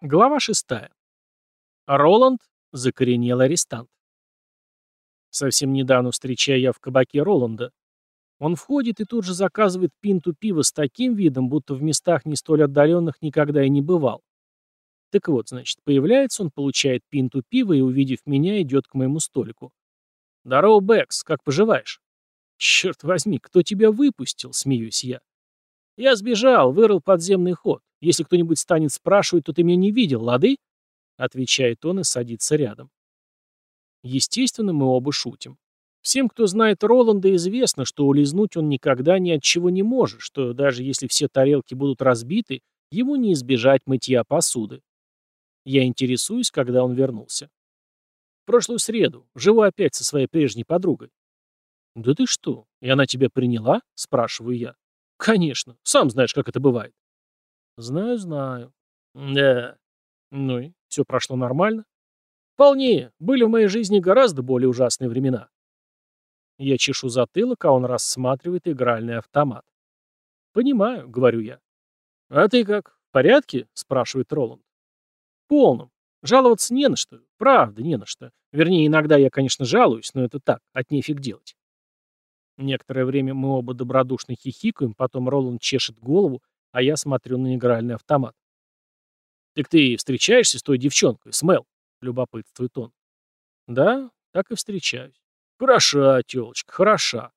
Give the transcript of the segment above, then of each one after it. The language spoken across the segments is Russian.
Глава 6. Роланд – закоренелый арестант. Совсем недавно встречаю я в кабаке Роланда. Он входит и тут же заказывает пинту пива с таким видом, будто в местах не столь отдаленных никогда и не бывал. Так вот, значит, появляется он, получает пинту пива и, увидев меня, идет к моему столику. «Здорово, Бэкс, как поживаешь?» «Черт возьми, кто тебя выпустил?» – смеюсь я. «Я сбежал, вырыл подземный ход. Если кто-нибудь станет спрашивать, то ты меня не видел, лады?» Отвечает он и садится рядом. Естественно, мы оба шутим. Всем, кто знает Роланда, известно, что улизнуть он никогда ни от чего не может, что даже если все тарелки будут разбиты, ему не избежать мытья посуды. Я интересуюсь, когда он вернулся. В прошлую среду. Живу опять со своей прежней подругой. «Да ты что, и она тебя приняла?» – спрашиваю я. «Конечно. Сам знаешь, как это бывает». Знаю, знаю. Да. Ну и все прошло нормально? Вполне. Были в моей жизни гораздо более ужасные времена. Я чешу затылок, а он рассматривает игральный автомат. «Понимаю», — говорю я. «А ты как, в порядке?» — спрашивает Роланд. «Полном. Жаловаться не на что. Правда, не на что. Вернее, иногда я, конечно, жалуюсь, но это так, от нефиг делать». Некоторое время мы оба добродушно хихикаем, потом Роланд чешет голову, а я смотрю на игральный автомат. «Так ты встречаешься с той девчонкой, с Мел?» — любопытствует он. «Да, так и встречаюсь». «Хороша, тёлочка, хороша».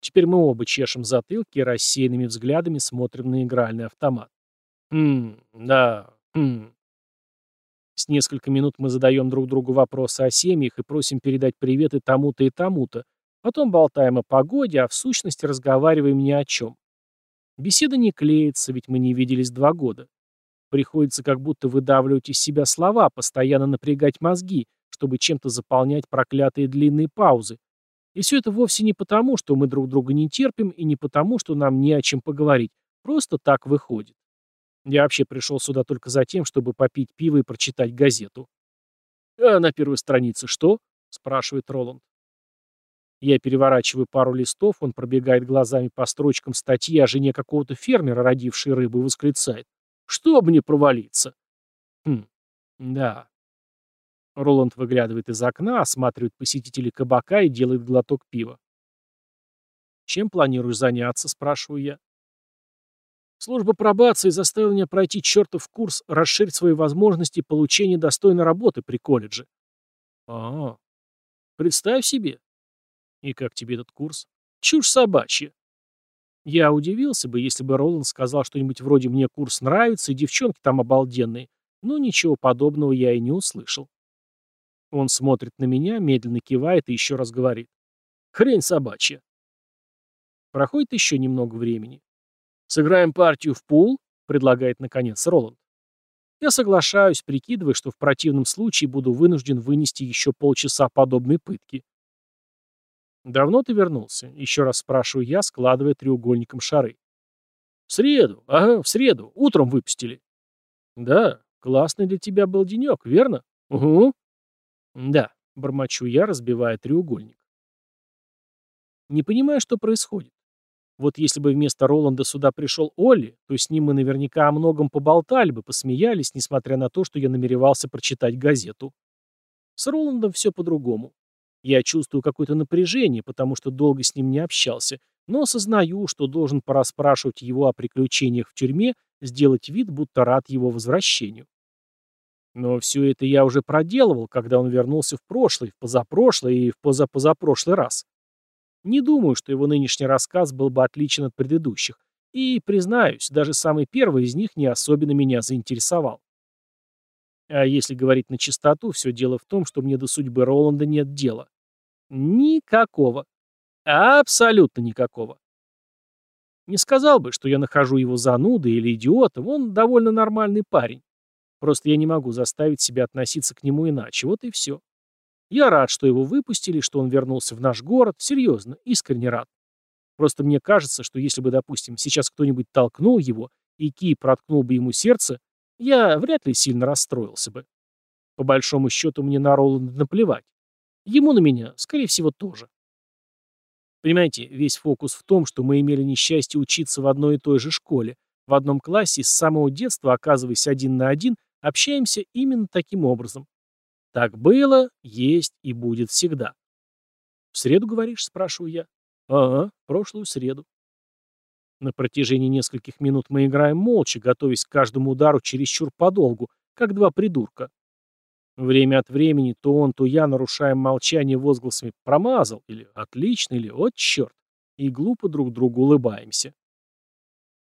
Теперь мы оба чешем затылки и рассеянными взглядами смотрим на игральный автомат. «Хм, да, хм». С несколько минут мы задаем друг другу вопросы о семьях и просим передать приветы тому-то и тому-то. Потом болтаем о погоде, а в сущности разговариваем ни о чем. Беседа не клеится, ведь мы не виделись два года. Приходится как будто выдавливать из себя слова, постоянно напрягать мозги, чтобы чем-то заполнять проклятые длинные паузы. И все это вовсе не потому, что мы друг друга не терпим, и не потому, что нам не о чем поговорить. Просто так выходит. Я вообще пришел сюда только за тем, чтобы попить пиво и прочитать газету. «А на первой странице что?» — спрашивает Роланд. Я переворачиваю пару листов, он пробегает глазами по строчкам статьи о жене какого-то фермера, родившей рыбу, и восклицает. «Что мне провалиться?» «Хм, да». Роланд выглядывает из окна, осматривает посетителей кабака и делает глоток пива. «Чем планируешь заняться?» – спрашиваю я. Служба пробации заставила меня пройти чертов курс, расширить свои возможности получения достойной работы при колледже. А, -а. представь себе, «И как тебе этот курс?» «Чушь собачья». Я удивился бы, если бы Роланд сказал что-нибудь вроде «мне курс нравится, и девчонки там обалденные», но ничего подобного я и не услышал. Он смотрит на меня, медленно кивает и еще раз говорит. «Хрень собачья». Проходит еще немного времени. «Сыграем партию в пул?» — предлагает наконец Роланд. Я соглашаюсь, прикидывая, что в противном случае буду вынужден вынести еще полчаса подобной пытки. «Давно ты вернулся?» — еще раз спрашиваю я, складывая треугольником шары. «В среду. Ага, в среду. Утром выпустили». «Да, классный для тебя был денек, верно?» «Угу». «Да», — бормочу я, разбивая треугольник. Не понимаю, что происходит. Вот если бы вместо Роланда сюда пришел Олли, то с ним мы наверняка о многом поболтали бы, посмеялись, несмотря на то, что я намеревался прочитать газету. С Роландом все по-другому. Я чувствую какое-то напряжение, потому что долго с ним не общался, но осознаю, что должен пораспрашивать его о приключениях в тюрьме, сделать вид, будто рад его возвращению. Но все это я уже проделывал, когда он вернулся в прошлый, в позапрошлый и в позапозапрошлый раз. Не думаю, что его нынешний рассказ был бы отличен от предыдущих. И, признаюсь, даже самый первый из них не особенно меня заинтересовал. А если говорить на чистоту, все дело в том, что мне до судьбы Роланда нет дела. Никакого. Абсолютно никакого. Не сказал бы, что я нахожу его занудой или идиотом, он довольно нормальный парень. Просто я не могу заставить себя относиться к нему иначе, вот и все. Я рад, что его выпустили, что он вернулся в наш город, серьезно, искренне рад. Просто мне кажется, что если бы, допустим, сейчас кто-нибудь толкнул его, и Ки проткнул бы ему сердце, я вряд ли сильно расстроился бы. По большому счету мне на Роланда наплевать. Ему на меня, скорее всего, тоже. Понимаете, весь фокус в том, что мы имели несчастье учиться в одной и той же школе, в одном классе с самого детства, оказываясь один на один, общаемся именно таким образом. Так было, есть и будет всегда. «В среду, говоришь?» — спрашиваю я. «Ага, прошлую среду». На протяжении нескольких минут мы играем молча, готовясь к каждому удару чересчур подолгу, как два придурка. Время от времени то он, то я нарушаем молчание возгласами «промазал» или «отлично» или «от черт» и глупо друг другу улыбаемся.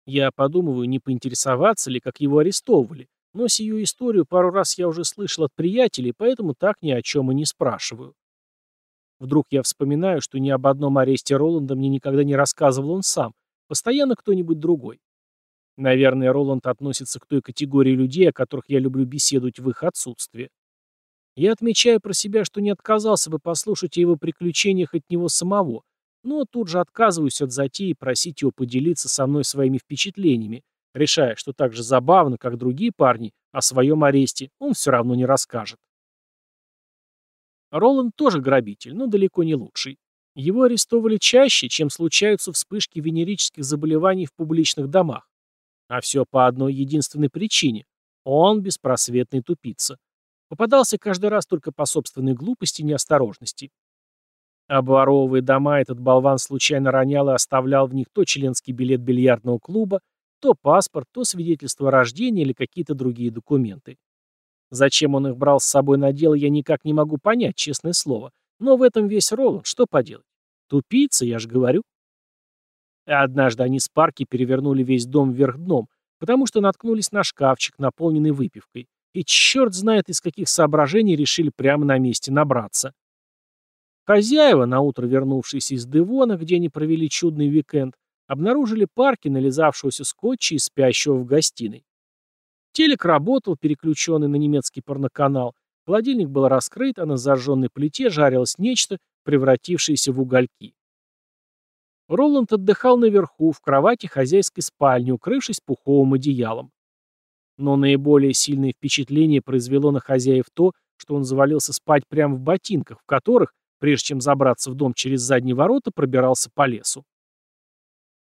Я подумываю, не поинтересоваться ли, как его арестовывали, но сию историю пару раз я уже слышал от приятелей, поэтому так ни о чем и не спрашиваю. Вдруг я вспоминаю, что ни об одном аресте Роланда мне никогда не рассказывал он сам, постоянно кто-нибудь другой. Наверное, Роланд относится к той категории людей, о которых я люблю беседовать в их отсутствие. Я отмечаю про себя, что не отказался бы послушать о его приключениях от него самого, но тут же отказываюсь от затеи просить его поделиться со мной своими впечатлениями, решая, что так же забавно, как другие парни, о своем аресте он все равно не расскажет. Роланд тоже грабитель, но далеко не лучший. Его арестовывали чаще, чем случаются вспышки венерических заболеваний в публичных домах. А все по одной единственной причине. Он беспросветный тупица. Попадался каждый раз только по собственной глупости и неосторожности. Обворовывая дома, этот болван случайно ронял и оставлял в них то членский билет бильярдного клуба, то паспорт, то свидетельство о рождении или какие-то другие документы. Зачем он их брал с собой на дело, я никак не могу понять, честное слово. Но в этом весь Роланд, что поделать? Тупица, я же говорю. однажды они с парки перевернули весь дом вверх дном, потому что наткнулись на шкафчик, наполненный выпивкой. И черт знает, из каких соображений решили прямо на месте набраться. Хозяева, наутро вернувшиеся из Девона, где они провели чудный уикенд, обнаружили парки, нализавшегося скотча и спящего в гостиной. Телек работал, переключенный на немецкий порноканал, холодильник был раскрыт, а на зажженной плите жарилось нечто, превратившееся в угольки. Роланд отдыхал наверху, в кровати хозяйской спальни, укрывшись пуховым одеялом. Но наиболее сильное впечатление произвело на хозяев то, что он завалился спать прямо в ботинках, в которых, прежде чем забраться в дом через задние ворота, пробирался по лесу.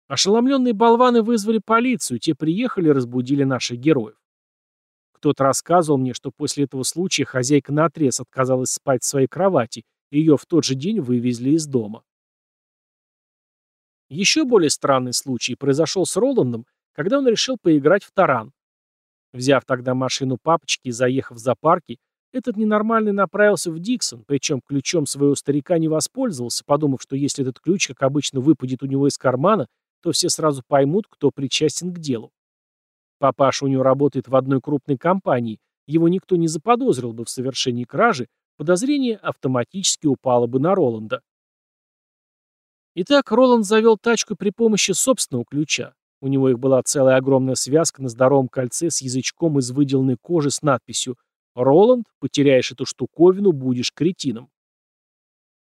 Ошеломленные болваны вызвали полицию, те приехали и разбудили наших героев. Кто-то рассказывал мне, что после этого случая хозяйка наотрез отказалась спать в своей кровати, и ее в тот же день вывезли из дома. Еще более странный случай произошел с Роландом, когда он решил поиграть в таран. Взяв тогда машину папочки и заехав за парки, этот ненормальный направился в Диксон, причем ключом своего старика не воспользовался, подумав, что если этот ключ, как обычно, выпадет у него из кармана, то все сразу поймут, кто причастен к делу. Папаша у него работает в одной крупной компании, его никто не заподозрил бы в совершении кражи, подозрение автоматически упало бы на Роланда. Итак, Роланд завел тачку при помощи собственного ключа. У него их была целая огромная связка на здоровом кольце с язычком из выделанной кожи с надписью «Роланд, потеряешь эту штуковину, будешь кретином».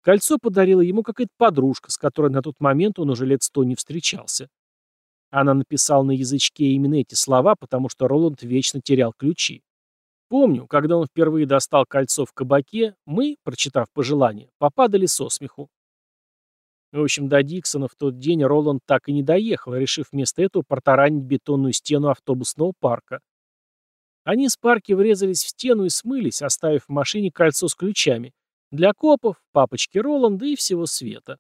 Кольцо подарила ему какая-то подружка, с которой на тот момент он уже лет сто не встречался. Она написала на язычке именно эти слова, потому что Роланд вечно терял ключи. Помню, когда он впервые достал кольцо в кабаке, мы, прочитав пожелание, попадали со смеху. В общем, до Диксона в тот день Роланд так и не доехал, решив вместо этого протаранить бетонную стену автобусного парка. Они с парки врезались в стену и смылись, оставив в машине кольцо с ключами. Для копов, папочки Роланда и всего света.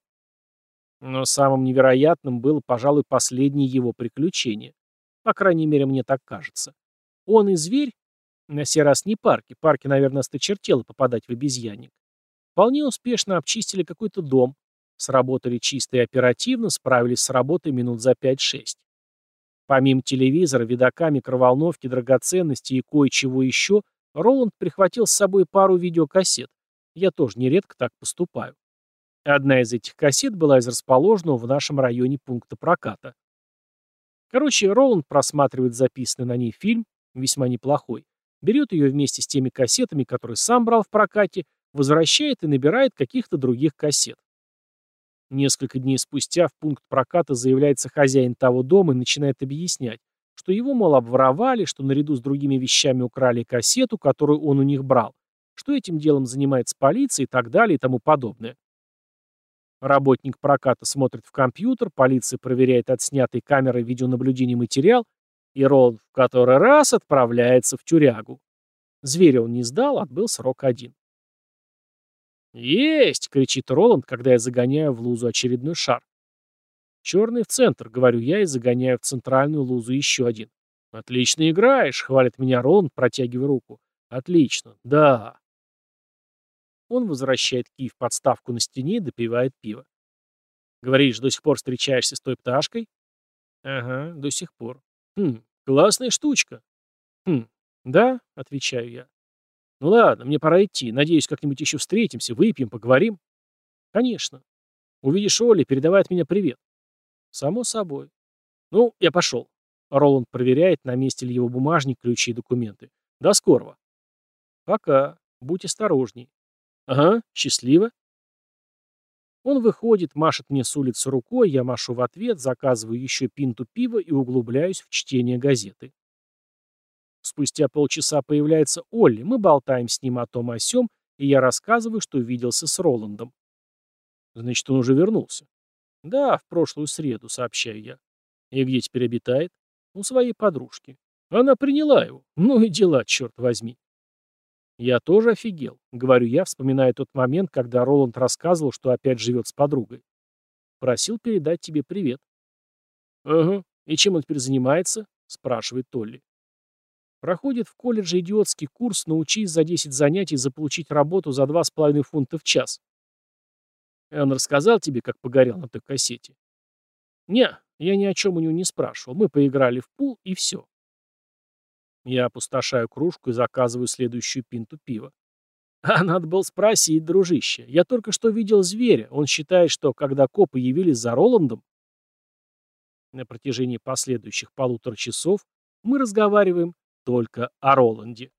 Но самым невероятным было, пожалуй, последнее его приключение. По крайней мере, мне так кажется. Он и зверь, на сей раз не парки, парки, наверное, осточертело попадать в обезьянник, вполне успешно обчистили какой-то дом, Сработали чисто и оперативно, справились с работой минут за 5-6. Помимо телевизора, видака, микроволновки, драгоценностей и кое-чего еще, Роланд прихватил с собой пару видеокассет. Я тоже нередко так поступаю. Одна из этих кассет была из расположенного в нашем районе пункта проката. Короче, Роланд просматривает записанный на ней фильм, весьма неплохой, берет ее вместе с теми кассетами, которые сам брал в прокате, возвращает и набирает каких-то других кассет. Несколько дней спустя в пункт проката заявляется хозяин того дома и начинает объяснять, что его, мол, обворовали, что наряду с другими вещами украли кассету, которую он у них брал, что этим делом занимается полиция и так далее и тому подобное. Работник проката смотрит в компьютер, полиция проверяет отснятый камерой видеонаблюдения материал, и Роланд в который раз отправляется в тюрягу. Зверя он не сдал, отбыл срок один. «Есть!» — кричит Роланд, когда я загоняю в лузу очередной шар. «Черный в центр», — говорю я и загоняю в центральную лузу еще один. «Отлично играешь», — хвалит меня Роланд, протягивая руку. «Отлично, да». Он возвращает кий в подставку на стене и допивает пиво. «Говоришь, до сих пор встречаешься с той пташкой?» «Ага, до сих пор. Хм, классная штучка». «Хм, да», — отвечаю я. «Ну ладно, мне пора идти. Надеюсь, как-нибудь еще встретимся, выпьем, поговорим». «Конечно. Увидишь Оли, передавай от меня привет». «Само собой». «Ну, я пошел». Роланд проверяет, на месте ли его бумажник, ключи и документы. «До скорого». «Пока. Будь осторожней». «Ага, счастливо». Он выходит, машет мне с улицы рукой, я машу в ответ, заказываю еще пинту пива и углубляюсь в чтение газеты. Спустя полчаса появляется Олли, мы болтаем с ним о том о сём, и я рассказываю, что виделся с Роландом. Значит, он уже вернулся. Да, в прошлую среду, сообщаю я. И где теперь обитает? У своей подружки. Она приняла его. Ну и дела, черт возьми. Я тоже офигел, говорю я, вспоминая тот момент, когда Роланд рассказывал, что опять живет с подругой. Просил передать тебе привет. Ага. И чем он теперь занимается? Спрашивает Толли. Проходит в колледже идиотский курс «Научись за 10 занятий заполучить работу за 2,5 фунта в час». Он рассказал тебе, как погорел на той кассете? Не, я ни о чем у него не спрашивал. Мы поиграли в пул, и все. Я опустошаю кружку и заказываю следующую пинту пива. А надо было спросить, дружище. Я только что видел зверя. Он считает, что когда копы явились за Роландом... На протяжении последующих полутора часов мы разговариваем только о Роланде.